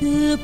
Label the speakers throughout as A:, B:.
A: từ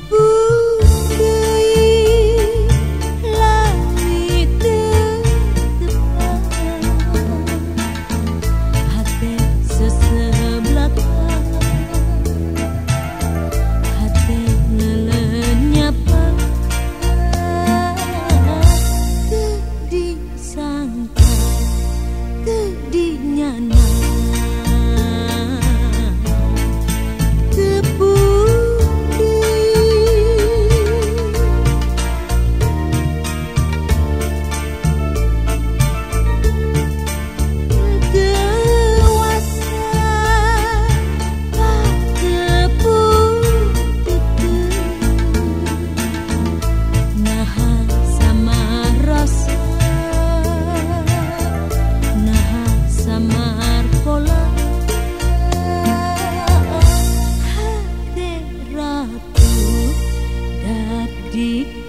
A: dick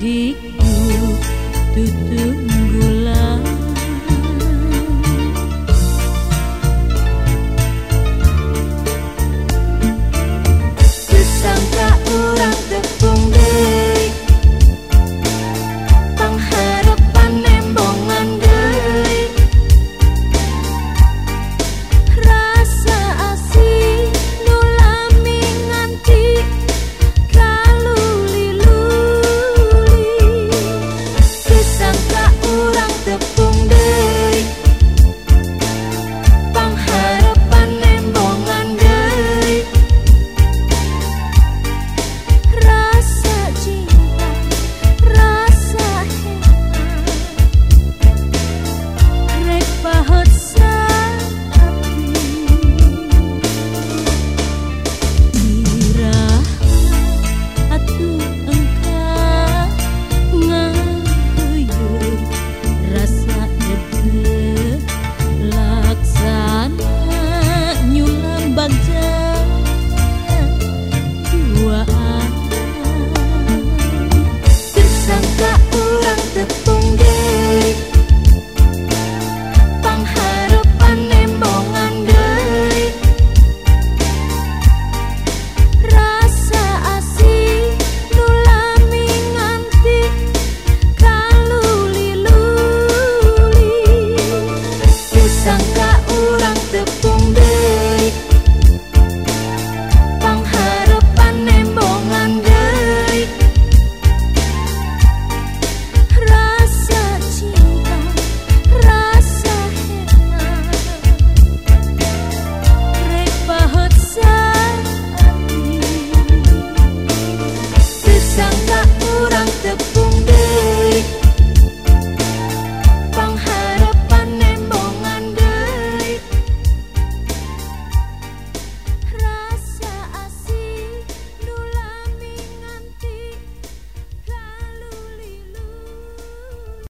A: adikku gula